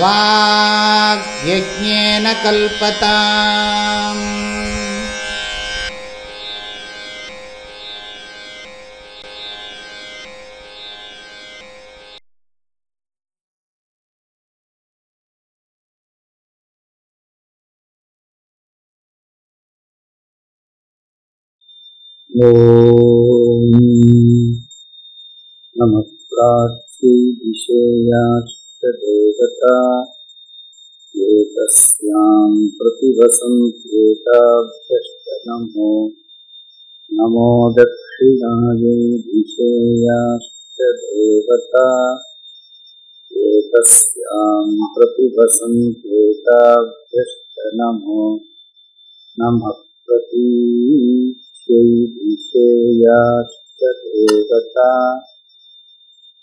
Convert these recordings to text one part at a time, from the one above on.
वाग्यज्ञेन कल्पताम्। ॐ नमः प्राच्यै ष्टोवता एतस्यां प्रतिवसन्त्येताभ्यस्तनमो नमो दक्षिणायै धिषेयाश्च दोवता एतस्यां प्रतिवसन्धेताभ्यस्तनमो नमः प्रतीस्यै धिषेयाश्च देवता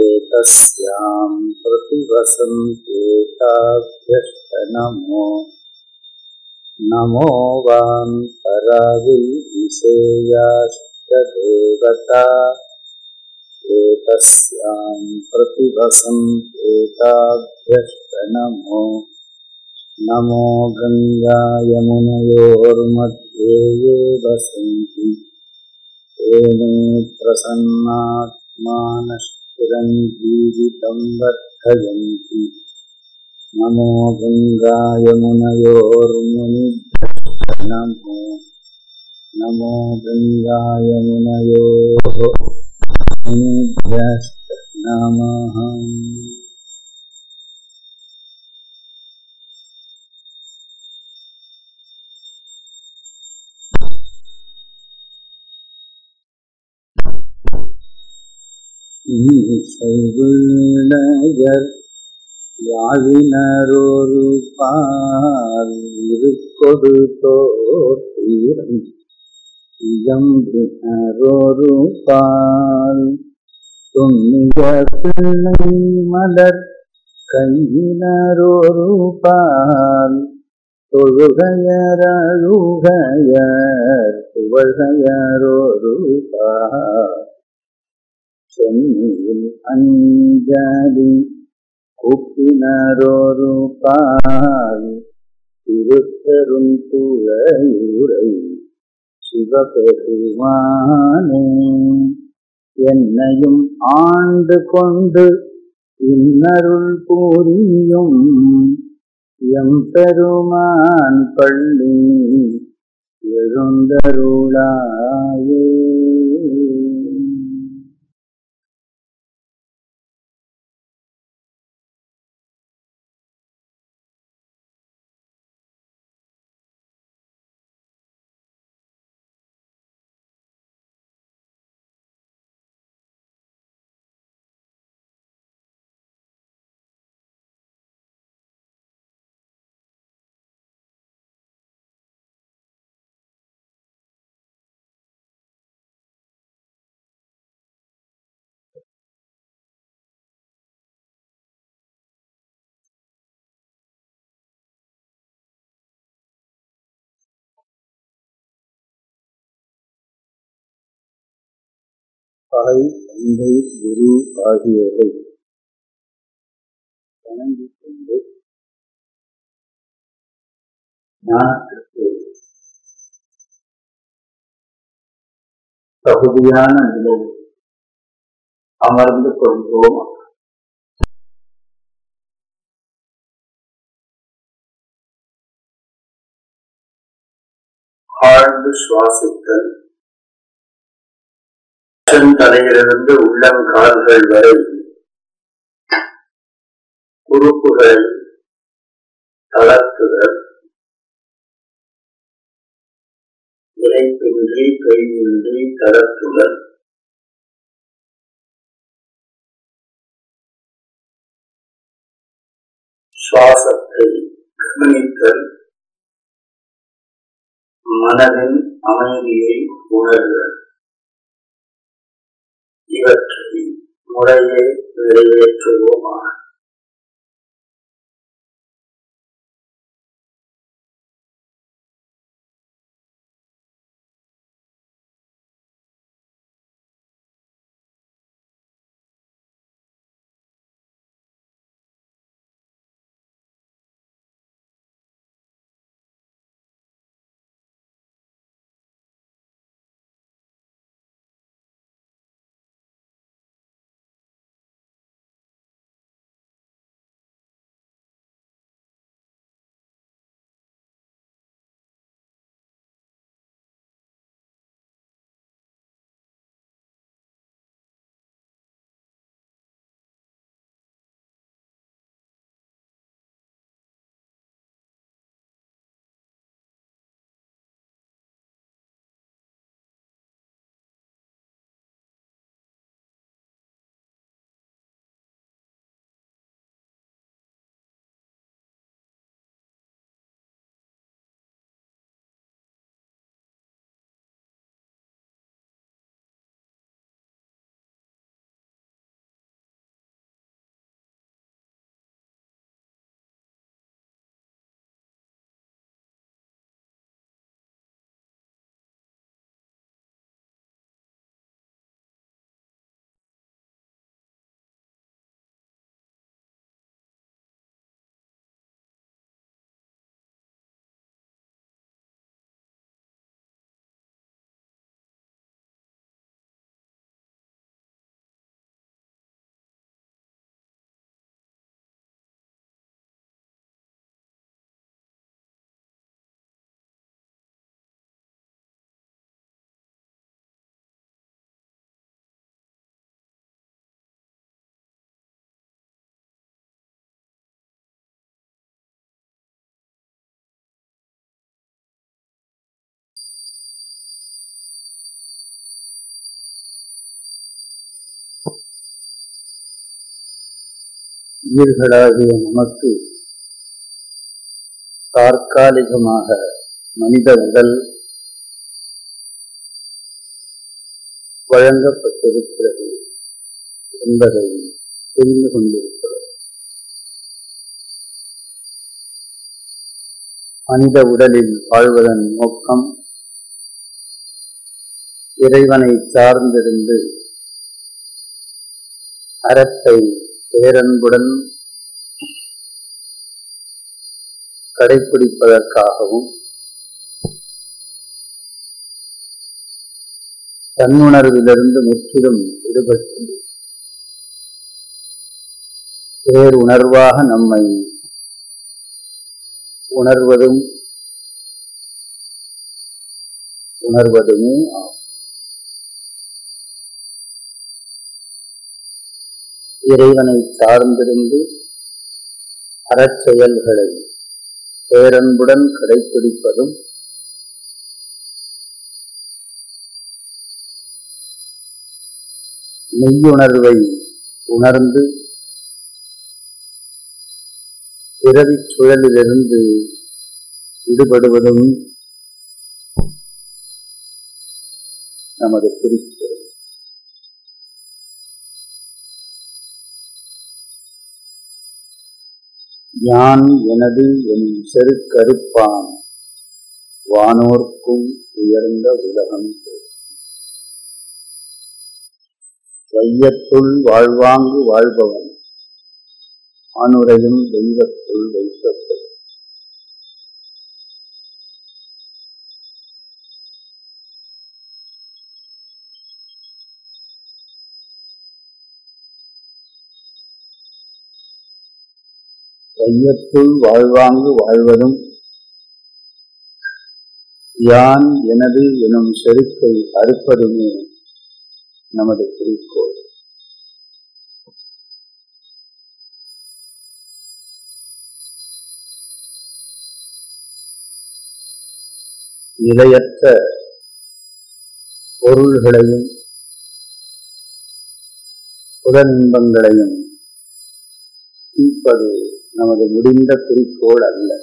एतस्यां नमो वान्तराविषेयाश्च देवता एतस्यां प्रतिवसन्तेताभ्यष्टनमो नमो गङ्गायमुनयोर्मध्ये ये वसन्ति तेने प्रसन्नात्मानश्च ङ्गीरितं वर्धयन्ति। नमो गङ्गायमुनयोर्मुनि नमो गङ्गायमुनयोः गङ्गायमुनयोः नमः நகர் யாழினரொரு பால் இருக்கொடு தோற்றிரம். இயம்பினரொரு பால் துண்ணிய பிள்ளை மலர் கையினரொரு பால் தொழுகையரழுகையர் துவழ்கையரொரு பால். சென்னையில் அஞ்சலி குப்பினரோரு பால் திருத்தரும் திருப்பெருந்துறையுரை சிவபெருமானே என்னையும் ஆண்டு கொண்டு இன்னருள் புரியும் எம்பெருமான் பள்ளி எழுந்தருளாயே தாய் தந்தை குரு ஆகியோரை வணங்கிக் கொண்டு ஞானத்திற்கு தகுதியான நிலை அமர்ந்து கொள்வோம். ஆழ்ந்து சுவாசித்தல். அச்சம் தலையிலிருந்து உள்ளம் கால்கள் வரை உறுப்புகளை தளர்த்துதல் இணைப்பின்றி கையின்றி தளர்த்துதல் சுவாசத்தை கவனித்தல் மனதின் அமைதியை உணர்தல். இவற்றை முறையை நிறைவேற்றுவோமாக. உயிர்களாகிய நமக்கு தற்காலிகமாக மனித உடல் வழங்கப்பட்டிருக்கிறது என்பதை புரிந்து கொண்டிருக்கிறோம். மனித உடலில் வாழ்வதன் நோக்கம் இறைவனை சார்ந்திருந்து அறத்தை பேரன்புடன் கடைபிடிப்பதற்காகவும் தன்னுணர்விலிருந்து முற்றிலும் விடுபட்டு பேருணர்வாக நம்மை உணர்வதும் உணர்வதுமே ஆகும். இறைவனை சார்ந்திருந்து அறச்செயல்களை பேரன்புடன் கடைபிடிப்பதும் மெய்யுணர்வை உணர்ந்து பிறவி சுழலிலிருந்து விடுபடுவதும் நமது குறிக்கோள். யான் எனது என் செருக்கருப்பான். வானோர்க்கும் உயர்ந்த உலகம் வையத்துள் வாழ்வாங்கு வாழ்பவன். ஆணுரையும் தெய்வத்துள் வைக்கப்படும் ஐயத்துள் வாழ்வாங்கு வாழ்வதும் யான் எனது எனும் செருக்கை அறுப்பதுமே நமது குறிக்கோள். நிலையற்ற பொருள்களையும் புலனின்பங்களையும் தீப்பது நமது முடிந்த குறிக்கோள் அல்ல.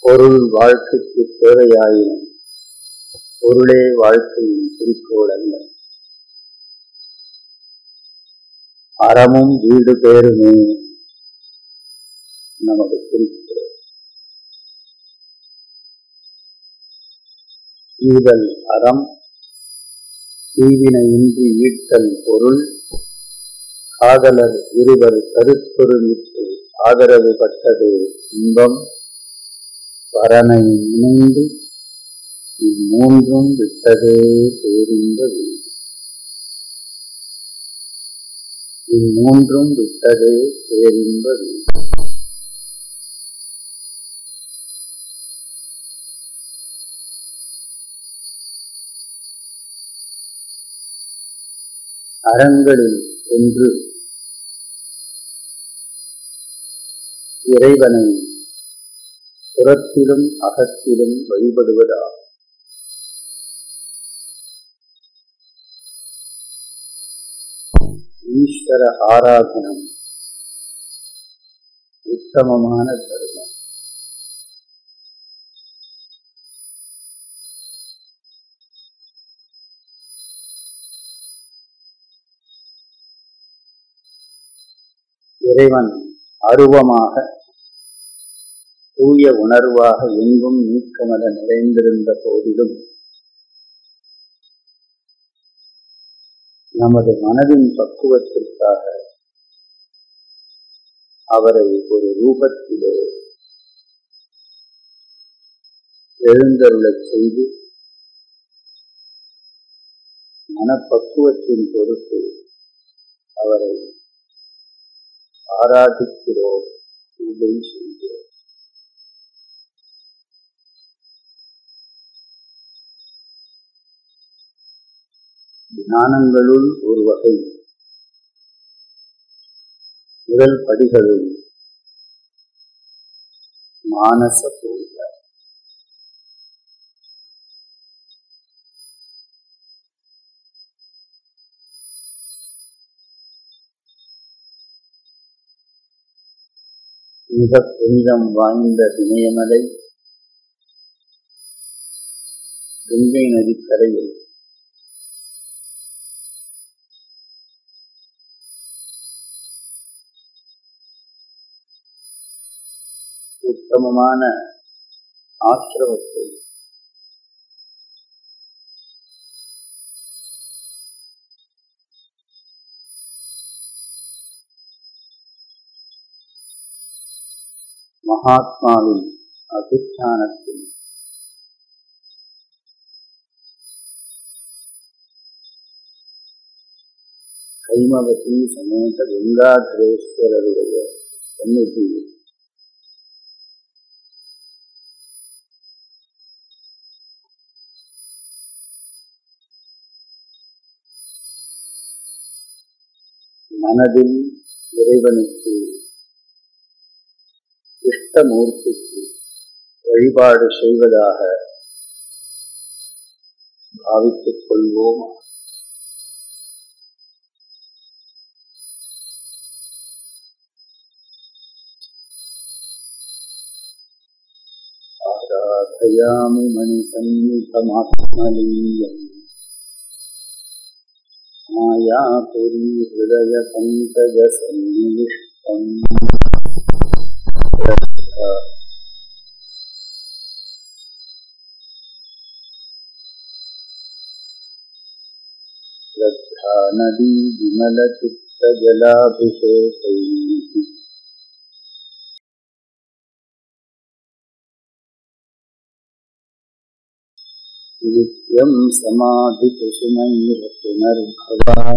பொருள் வாழ்க்கைக்கு தேவையாயினும் பொருளே வாழ்க்கையின் குறிக்கோள் அல்ல. அறமும் வீடு பேருமே நமது குறிக்கோள். ஈதல் அறம் தீவினையின்றி ஈட்டல் பொருள் காதலர் இருவர் கருத்தொருமித்து ஆதரவு பட்டது இன்பம். பரனை இணைந்து இம்மூன்றும் விட்டதே பேரின்ப வீடு. இம்மூன்றும் விட்டதே பேரின்ப வீடு. அறங்களில் ஒன்று. இறைவனை புறத்திலும் அகத்திலும் வழிபடுவதாகும். ஈஸ்வர ஆராதனம் உத்தமமான தர்மம் இறைவன் அருவமாக தூய உணர்வாக எங்கும் நீக்கமல நிறைந்திருந்த போதிலும் நமது மனதின் பக்குவத்திற்காக அவரை ஒரு ரூபத்திலே எழுந்தருளச் செய்து மனப்பக்குவத்தின் பொறுத்து அவரை ஆராதிக்கிறோம் பூஜை செய்கிறோம் ஞானங்களுள் ஒரு வகை முதல் படிகளுள் மானச மிக புனிதம் வாய்ந்த இமயமலை கங்கை நதிக்கரையில். உத்தமமான ஆசிரமத்தை மகாத்மாவின் அதிஷ்டானத்தில் கைமவதி சமேத கங்காதேஸ்வரருடைய சந்நிதியில் மனதில் இறைவனுக்கு இஷ்டமூர்த்திக்கு வழிபாடு செய்வதாக பாவித்துக் கொள்வோம் ஆராதயாமி மணிசன்னிதமாத்மலீயம் मायापुरी हृदयपङ्कजसन्निविष्टम् नदी विमलचित्तजलाभिषेकैः नित्यं समाधिकुसुमैः पुनर्भवाय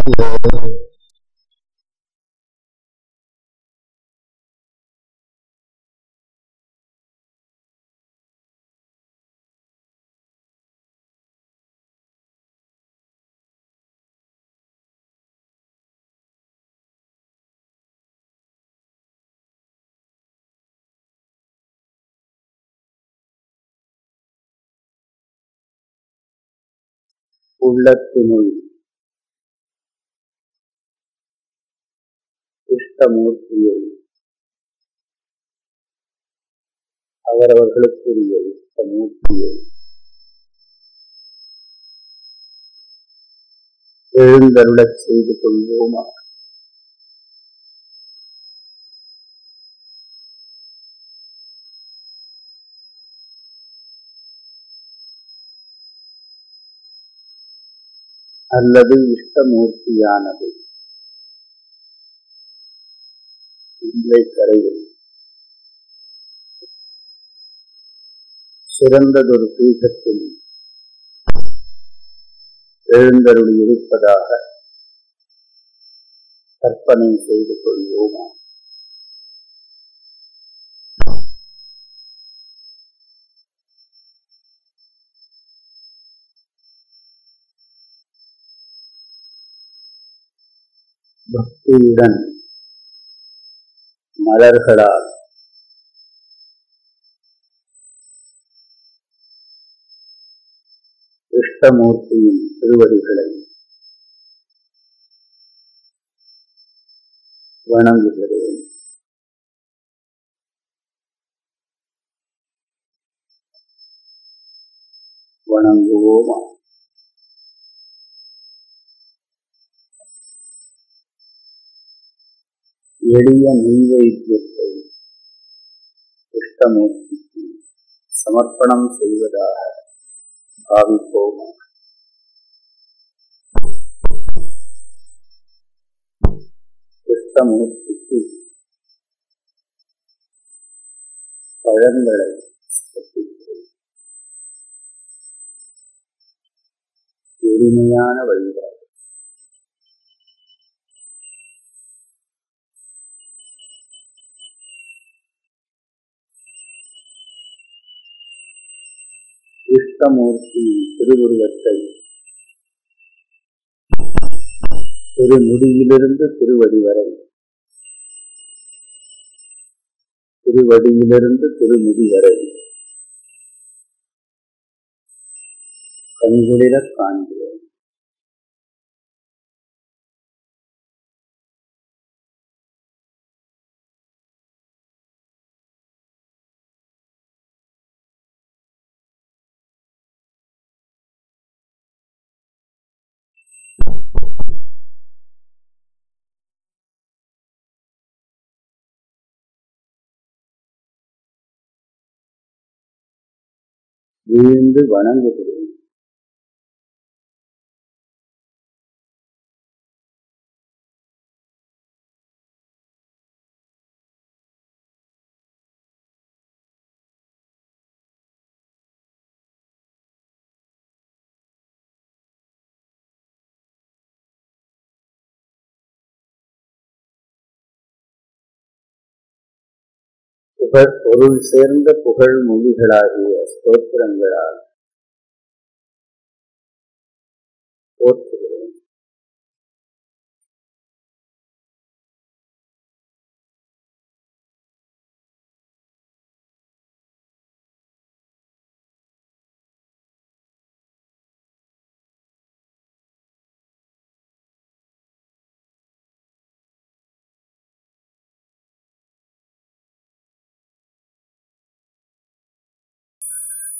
உள்ளத்தினுள். இஷ்டமூர்த்தியை. அவரவர்களுக்குரிய இஷ்டமூர்த்தியை. எழுந்தருளச் செய்து கொள்வோமாக. அல்லது இஷ்டமூர்த்தியானது. இல்லை கரையில் சிறந்ததொரு பீகத்தில் எழுந்தருள் இருப்பதாக கற்பனை செய்து கொள்வோமா? பக்தியுடன் மலர்களால் கிருஷ்ணமூர்த்தியின் திருவடிகளை வணங்குகிறேன். வணங்குவோமா? எளிய நெய்வைத்தியத்தை கிருஷ்ணமூர்த்திக்கு சமர்ப்பணம் செய்வதாக பாவிப்போம். கிருஷ்ணமூர்த்திக்கு பழங்களை எளிமையான வழிபாடு கிருஷ்ணமூர்த்தி திருவுருவத்தை. திருமுடியிலிருந்து திருவடி வரை. திருவடியிலிருந்து திருமுடி வரை. கண்குளிர காண்கிறேன் வீழ்ந்து வணங்குகிறது புகழ் பொருள் சேர்ந்த புகழ் மொழிகளாகிய ஸ்தோத்திரங்களால்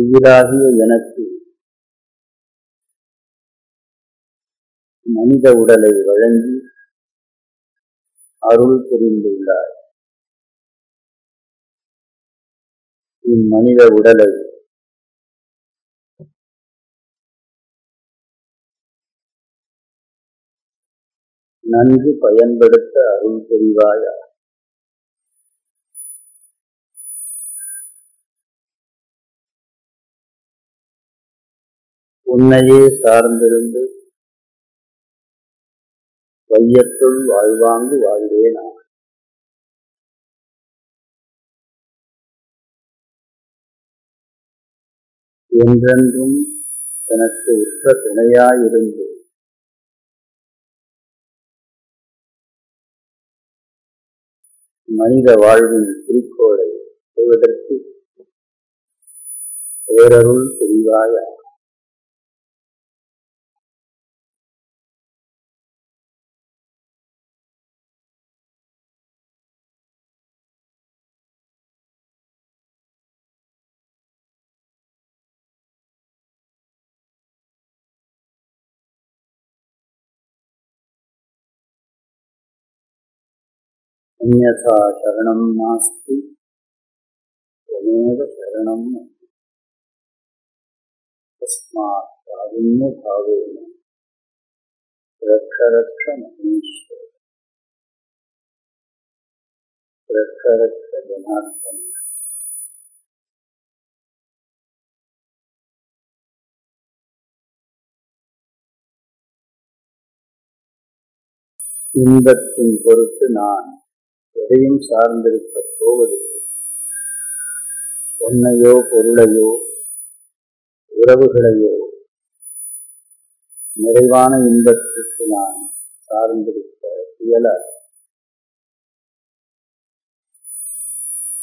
உயிராகிய எனக்கு. மனித உடலை வழங்கி அருள் புரிந்துள்ளார். இம்மனித உடலை நன்கு பயன்படுத்த அருள் புரிவாயா? உன்னையே சார்ந்திருந்து வையத்துள் வாழ்வாங்கு வாழ்வேனா என்றென்றும் தனக்கு உற்ற துணையாயிருந்து மனித வாழ்வின் குறிக்கோளை செய்வதற்கு பேரருள் புரிவாயா? अन्यथा शरणं नास्ति त्वमेव शरणम् अस्ति तस्मात् कारुण्यभावेन रक्ष रक्ष मनीश्वर रक्ष रक्ष जनार्दन இன்பத்தின் பொருட்டு நான் எதையும் சார்ந்திருக்க போவதில்லை. பொன்னையோ பொருளையோ உறவுகளையோ நிறைவான இன்பத்திற்கு நான் சார்ந்திருக்க இயல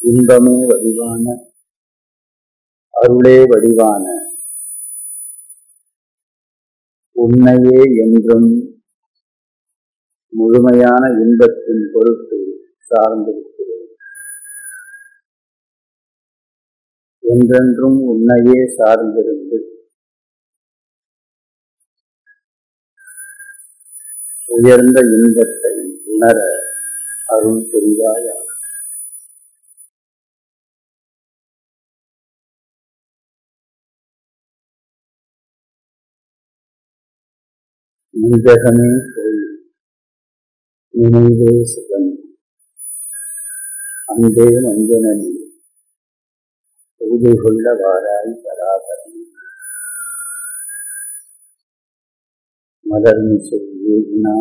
இன்பமே வடிவான அருளே வடிவான உண்மையே என்றும் முழுமையான இன்பத்தின் பொருட்டு சார்ந்திருக்கிறேன். என்றென்றும் உன்னையே சார்ந்திருந்து உயர்ந்த இன்பத்தை உணர அருள் புரிவாயாக நிஜகமே போய் நினைவே சுகம் அன்பே மஞ்சனி பூஜை கொள்ள வாராய் பராபரம் மலர்மிசை ஏகினா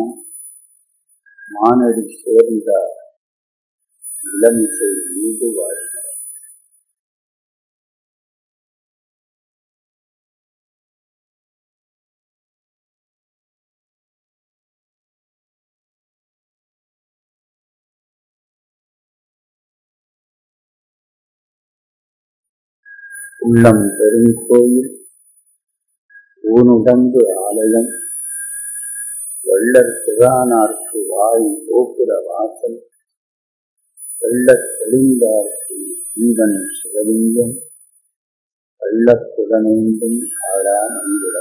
மானடி சேர்ந்தார். இளமிசை மீது வாழ் உள்ளம் பெருங்கோயில் ஊனுடம்பு ஆலயம் வெள்ளர் புறானார்க்கு வாய் கோபுர வாசல் வெள்ளத் தெளிந்தார்க்கு ஜீவன் சிவலிங்கம் வெள்ளப்புலனேந்தும் ஆடா நம்பிடத்து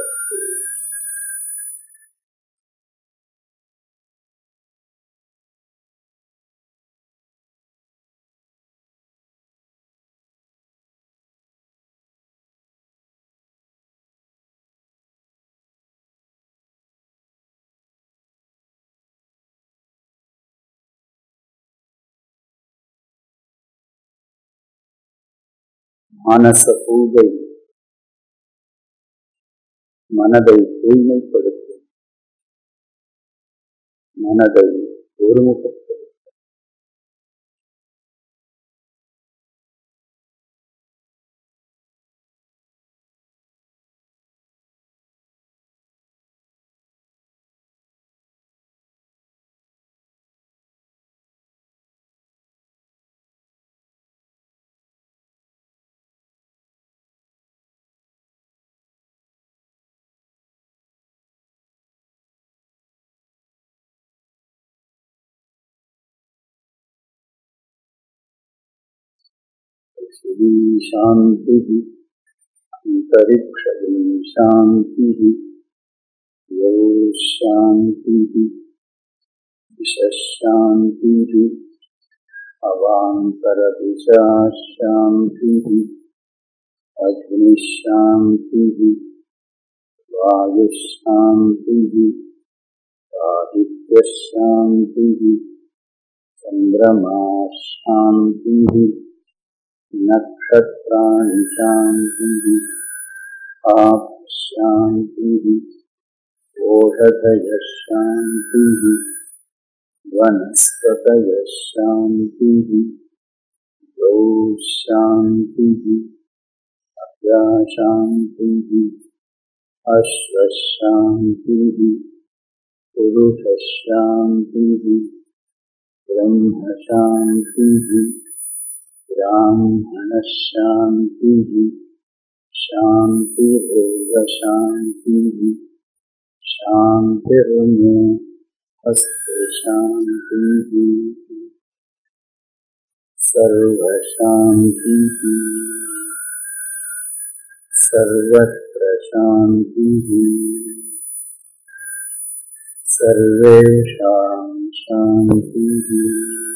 மானச பூஜை மனதை தூய்மைப்படுத்தும். மனதை ஒருமுகப்படுத்தும். पृथ्वी शांति अंतरिक्ष शांति यो शांति शांति अवांतर दिशा शांति अग्निशांति, वायुशांति, आदित्यशांति चंद्रमा शांति नक्षत्राणि शान्तिः आप शान्तिः ओषधयः शान्तिः वनस्पतयः शान्तिः गौ शान्तिः अव्याशान्तिः अश्वशान्तिः पुरुषशान्तिः ब्रह्मशान्तिः ब्राह्मणशान्तिः शान्तिरेव शान्तिः। शान्तिर्मे अस्तु शान्तिः। सर्वशान्तिः। सर्वत्र शान्तिः। सर्वेषां शान्तिः।